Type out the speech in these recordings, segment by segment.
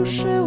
不是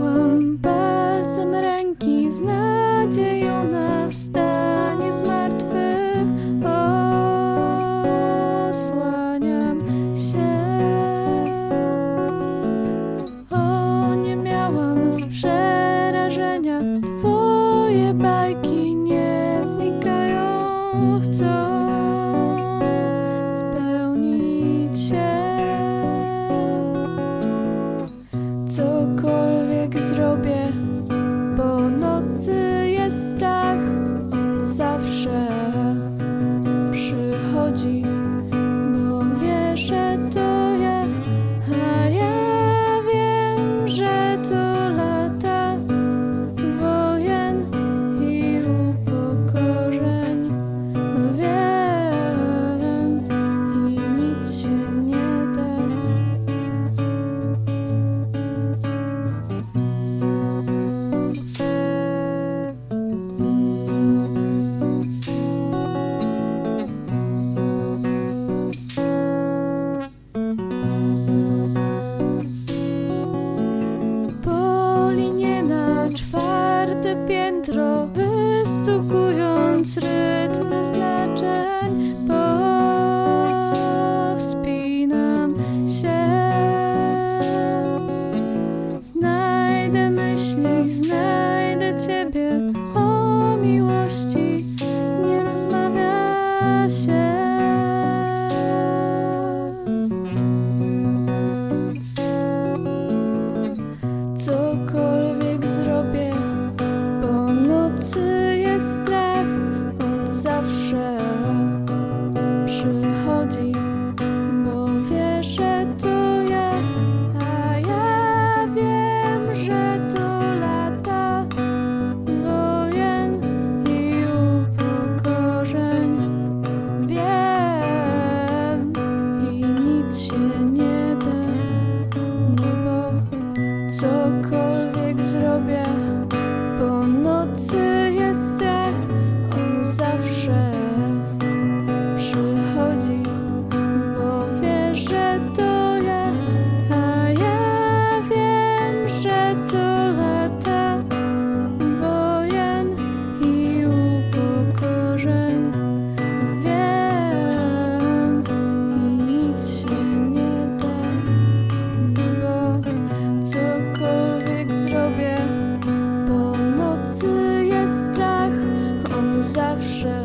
zawsze.